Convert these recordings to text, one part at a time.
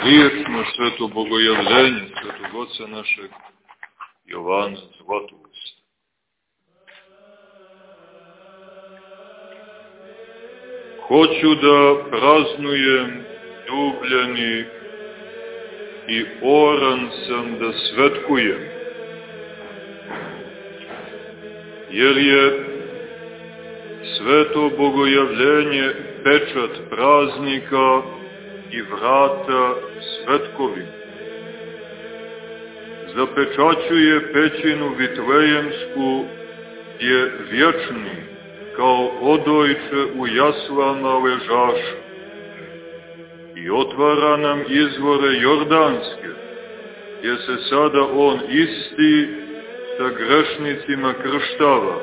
riječ na sveto bogojavljenje svetog oca našeg Jovana Zlatovosta. Hoću da praznujem ljubljeni i oran sam da svetkujem, jer je sveto bogojavljenje pečat praznika i vrata svetkovim. Zapečaćuje pećinu vitlejemsku gdje vječni kao odojče u jaslama ležaša i otvara nam izvore jordanske, gdje se sada on isti sa grešnicima krštava,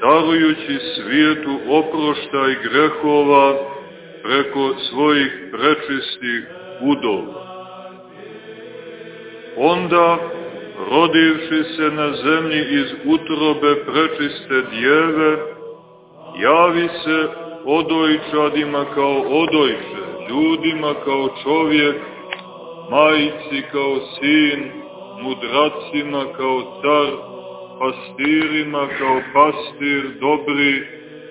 darujući svijetu oproštaj grehova preko svojih prečistih udova. Onda, rodivši se na zemlji iz utrobe prečiste djeve, javi se odojčadima kao odojče, ljudima kao čovjek, majici kao sin, mudracima kao car, pastirima kao pastir dobri,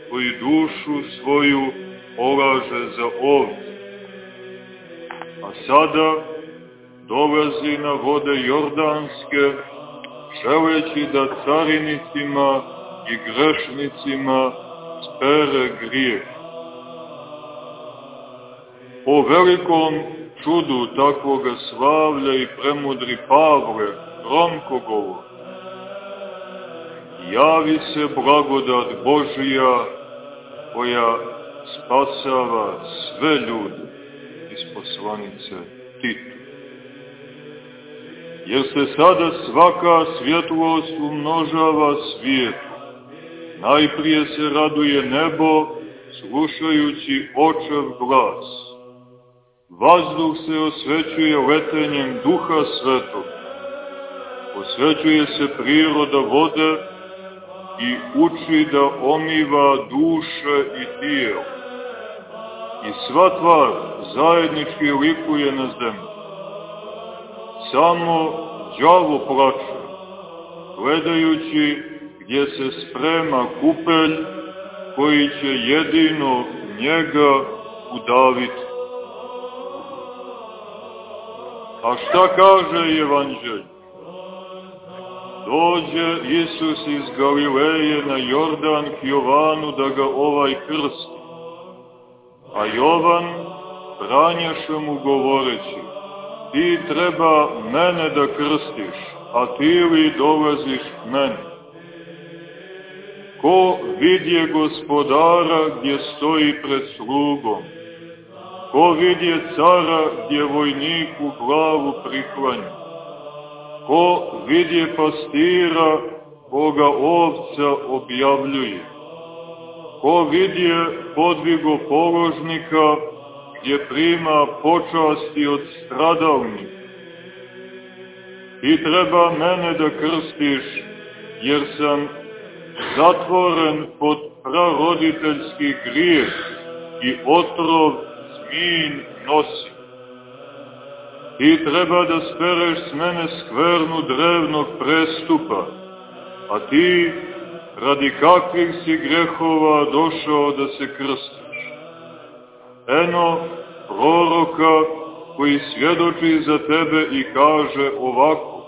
koji dušu svoju polaže za ovce. A sada dolazi na vode Jordanske, želeći da carinicima i grešnicima spere grijeh. Po velikom čudu takvoga slavlja i premudri Pavle gromko govor. Javi se blagodat Božija koja spasava sve ljude iz poslanice Titu. Jer se sada svaka svjetlost umnožava svijetu. Najprije se raduje nebo, slušajući očev glas. Vazduh se osvećuje letenjem duha svetog. Osvećuje se priroda vode i uči da omiva duše i tijelo i sva tvar zajednički likuje na zemlji. Samo đavo plače, gledajući gdje se sprema kupelj koji će jedino njega udaviti. A šta kaže evanđelj? Dođe Isus iz Galileje na Jordan k Jovanu da ga ovaj krsti. A Jovan branjaše mu govoreći, ti treba mene da krstiš, a ti li dolaziš meni? Ko vidje gospodara gdje stoji pred slugom? Ko vidje cara gdje vojniku glavu priklanja? Ko vidje pastira koga ovca objavljuje? Ko vidje podvigo položnika gdje prima počasti od stradalnika. Ti treba mene da krstiš, jer sam zatvoren pod praroditeljski grijeh i otrov zmin nosi. Ti treba da spereš s mene skvernu drevnog prestupa, a ti radi kakvih si grehova došao da se krstiš. Eno, proroka koji svjedoči za tebe i kaže ovako,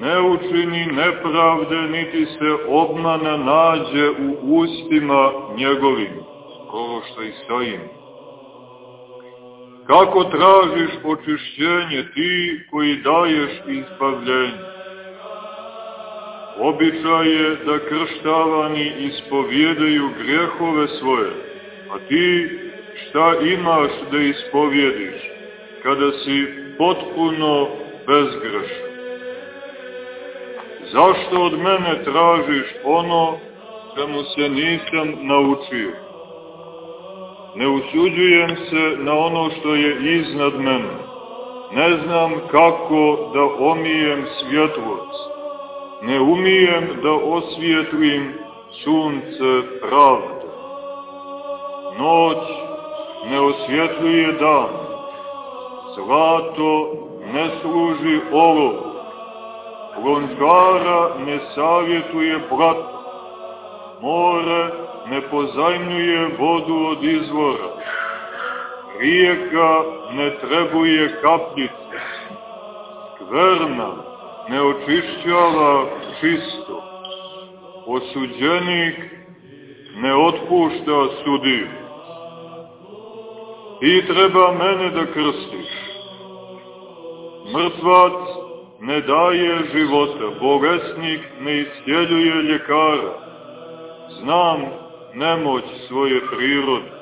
ne učini nepravde, niti se obmana nađe u ustima njegovim, skoro što i stojim. Kako tražiš očišćenje ti koji daješ izbavljenje? Običaj je da krštavani ispovjedaju grehove svoje, a ti šta imaš da ispovjediš, kada si potpuno bezgrešan? Zašto od mene tražiš ono čemu se nisam naučio? Ne usuđujem se na ono što je iznad mene. Ne znam kako da omijem svjetlost ne umijem da osvijetlim sunce pravde. Noć ne osvjetljuje dan, Zlato ne služi olovu, bronzara ne savjetuje blato, more ne pozajmljuje vodu od izvora, rijeka ne trebuje kapljice, skverna ne očišćava čisto, osuđenik ne otpušta sudiju. Ti treba mene da krstiš. Mrtvac ne daje života, bolesnik ne iscijeljuje ljekara. Znam nemoć svoje prirode.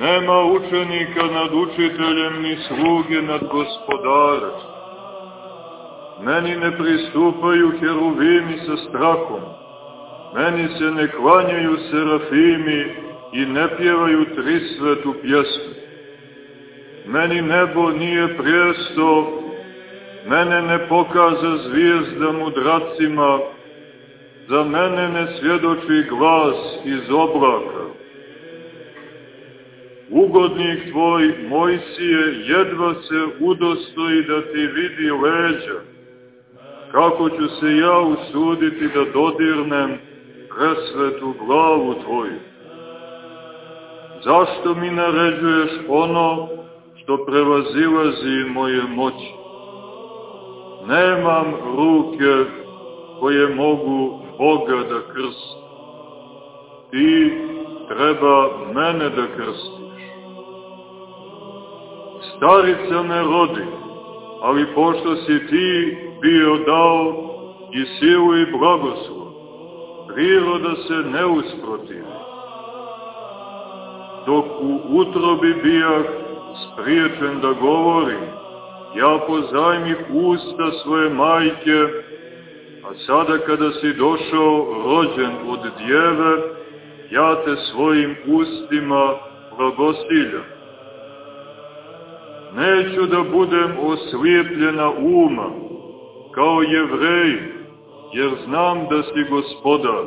Nema učenika nad učiteljem, ni sluge nad gospodarem. Meni ne pristupaju heruvimi sa strahom. Meni se ne klanjaju serafimi i ne pjevaju trisvetu pjesmu. Meni nebo nije prijesto, mene ne pokaza zvijezda mudracima, za mene ne svjedoči glas iz oblaka. Ugodnik tvoj, Mojsije, jedva se udostoji da ti vidi leđa. Kako ću se ja usuditi da dodirnem presvetu glavu tvoju? Zašto mi naređuješ ono što prevazilazi moje moći? Nemam ruke koje mogu Boga da krsti. Ti treba mene da krstiš. Starica me rodi, ali pošto si ti bio dao i silu i blagoslov, priroda se ne usprotivi. Dok u utrobi bijah spriječen da govorim, ja pozajmih usta svoje majke, a sada kada si došao rođen od djeve, ja te svojim ustima blagostiljam. Neću da budem oslijepljena uma, kao jevreji, jer znam da si gospodar,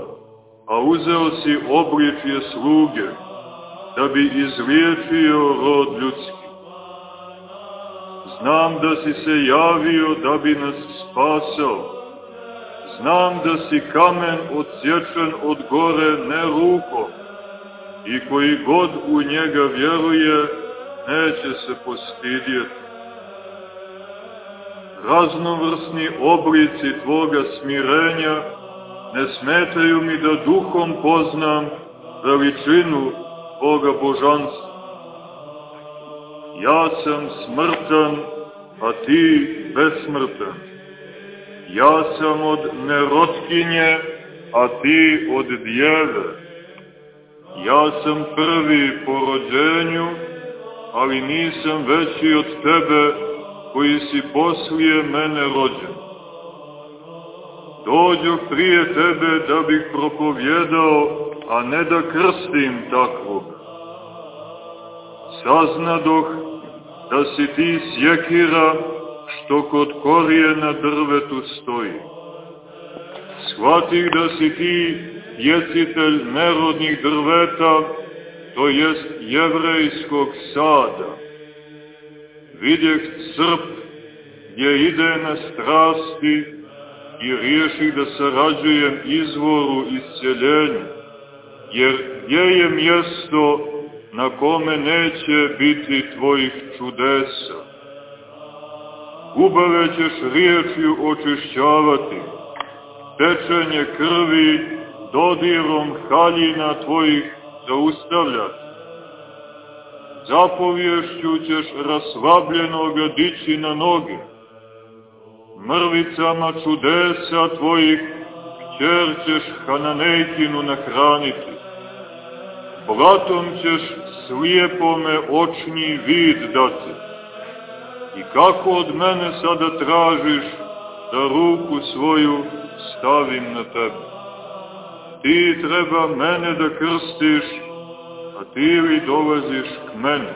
a uzeo si obličje sluge, da bi izliječio rod ljudski. Znam da si se javio da bi nas spasao. Znam da si kamen odsječen od gore ne rukom i koji god u njega vjeruje neće se postidjeti. Raznovrsni oblici Tvoga smirenja ne smetaju mi da duhom poznam veličinu Tvoga božanstva. Ja sam smrtan, a ti besmrtan. Ja sam od nerotkinje, a ti od djeve. Ja sam prvi po rođenju, ali nisam veći od tebe koji si poslije mene rođen. Dođo prije tebe da bih propovjedao, a ne da krstim takvog. Saznadoh da si ti sjekira što kod korijena drvetu stoji. Shvatih da si ti jecitelj nerodnih drveta, to jest jevrejskog sada. Vidjeh crp gdje ide na strasti i riješih da sarađujem izvoru isceljenja, jer gdje je mjesto na kome neće biti tvojih čudesa. Gubave ćeš riječju očišćavati, tečenje krvi dodirom haljina tvojih zaustavljati. Zapovješću ćeš raslabljenoga dići na noge, mrvicama čudesa tvojih kćer ćeš Hananejkinu nahraniti blatom ćeš slijepome očni vid dati. I kako od mene sada tražiš da ruku svoju stavim na tebe? Ti treba mene da krstiš, a ti li dolaziš k meni?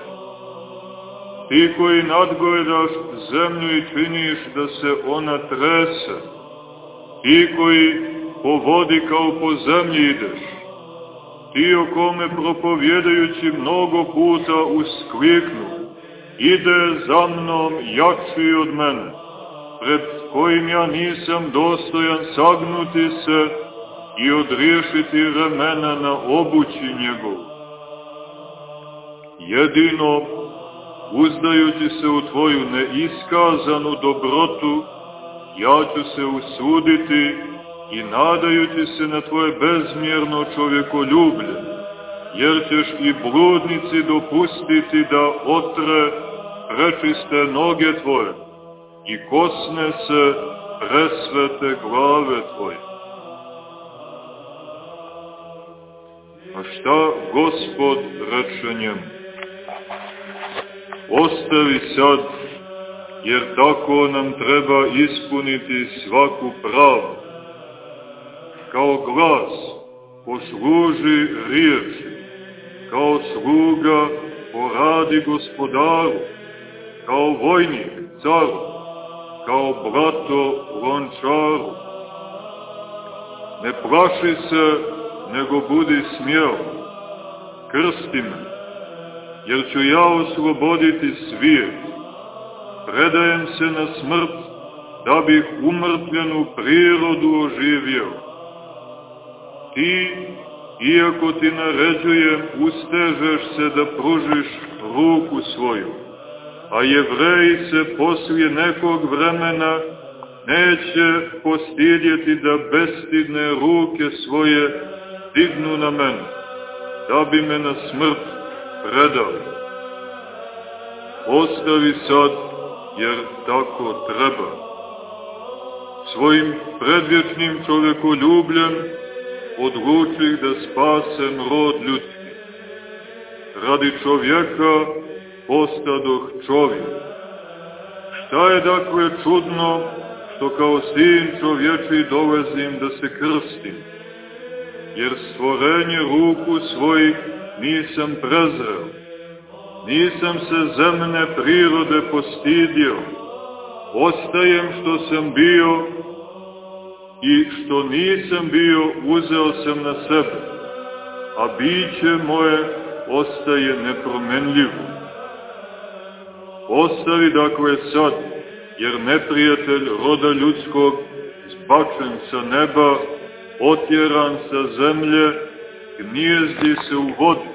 Ti koji nadgledaš zemlju i činiš da se ona trese, ti koji po vodi kao po zemlji ideš, ti o kome propovjedajući mnogo puta uskliknu, ide za mnom jači od mene, pred kojim ja nisam dostojan sagnuti se i odriješiti remena na obući njegov. Jedino, uzdajući se u tvoju neiskazanu dobrotu, ja ću se usuditi i nadajući se na tvoje bezmjerno čovjekoljublje, jer ćeš i bludnici dopustiti da otre prečiste noge tvoje i kosne se presvete glave tvoje. A šta gospod reče njemu? Ostavi sad, jer tako nam treba ispuniti svaku pravu. Kao glas posluži riječi, kao sluga poradi gospodaru, kao vojnik caru, kao brato lončaru. Ne plaši se, nego budi smjel. Krsti me, jer ću ja osloboditi svijet. Predajem se na smrt, da bih umrtljenu prirodu oživio. Ti, iako ti naređujem, ustežeš se da pružiš ruku svoju, a jevreji se poslije nekog vremena neće postidjeti da bestidne ruke svoje dignu na mene, da bi me na smrt predali. Ostavi sad, jer tako treba. Svojim predvječnim čovjekoljubljem odlučih da spasem rod ljudski. Radi čovjeka postadoh čovjek. Šta je dakle čudno što kao sin čovječi dolazim da se krstim? Jer stvorenje ruku svojih nisam prezreo. Nisam se zemne prirode postidio. Ostajem što sam bio i što nisam bio uzeo sam na sebe, a biće moje ostaje nepromenljivo. Ostavi dakle sad, jer neprijatelj roda ljudskog zbačen sa neba, otjeran sa zemlje, gnijezdi se u vodi,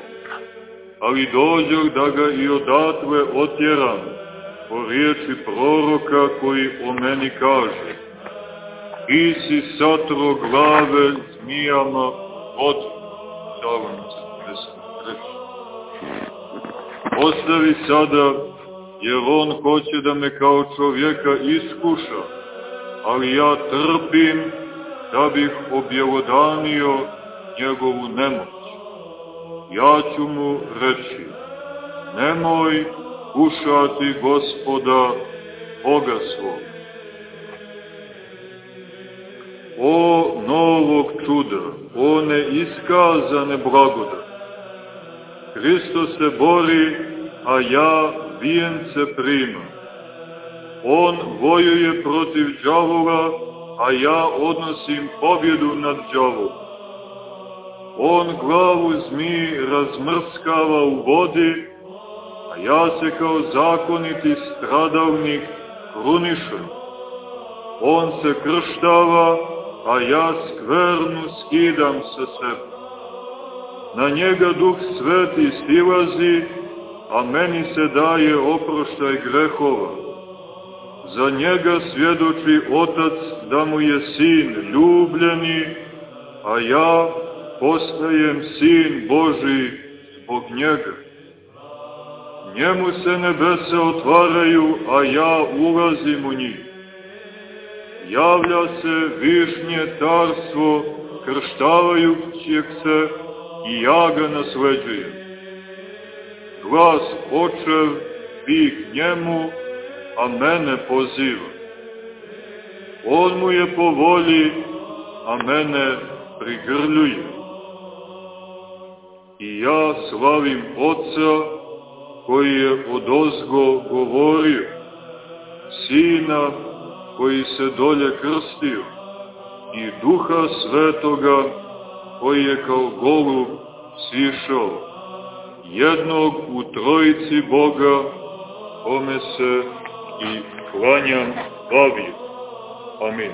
ali dođer da ga i odatle otjeram, po riječi proroka koji o meni kaže ti si satro glave zmijama od 43. Ostavi sada, jer on hoće da me kao čovjeka iskuša, ali ja trpim da bih objelodanio njegovu nemoć. Ja ću mu reći, nemoj kušati gospoda Boga svog O novog čuda, o neiskazane blagoda. Hristo se bori, a ja vijence primam. On vojuje protiv džavola, a ja odnosim pobjedu nad džavolom. On glavu zmiji razmrskava u vodi, a ja se kao zakoniti stradavnik krunišem. On se krštava, a ja skvernu skidam sa sebe. Na njega duh sveti stilazi, a meni se daje oproštaj grehova. Za njega svjedoči otac da mu je sin ljubljeni, a ja postajem sin Boži zbog njega. Njemu se nebese otvaraju, a ja ulazim u njih javlja se višnje carstvo krštavajućeg se i ja ga nasleđujem. Glas očev bih njemu, a mene poziva. On mu je po volji, a mene prigrljuje. I ja slavim Otca koji je od ozgo govorio, Sina koji se dolje krstio i duha svetoga koji je kao golub sišao, jednog u trojici Boga kome se i klanjam bavi. Amin.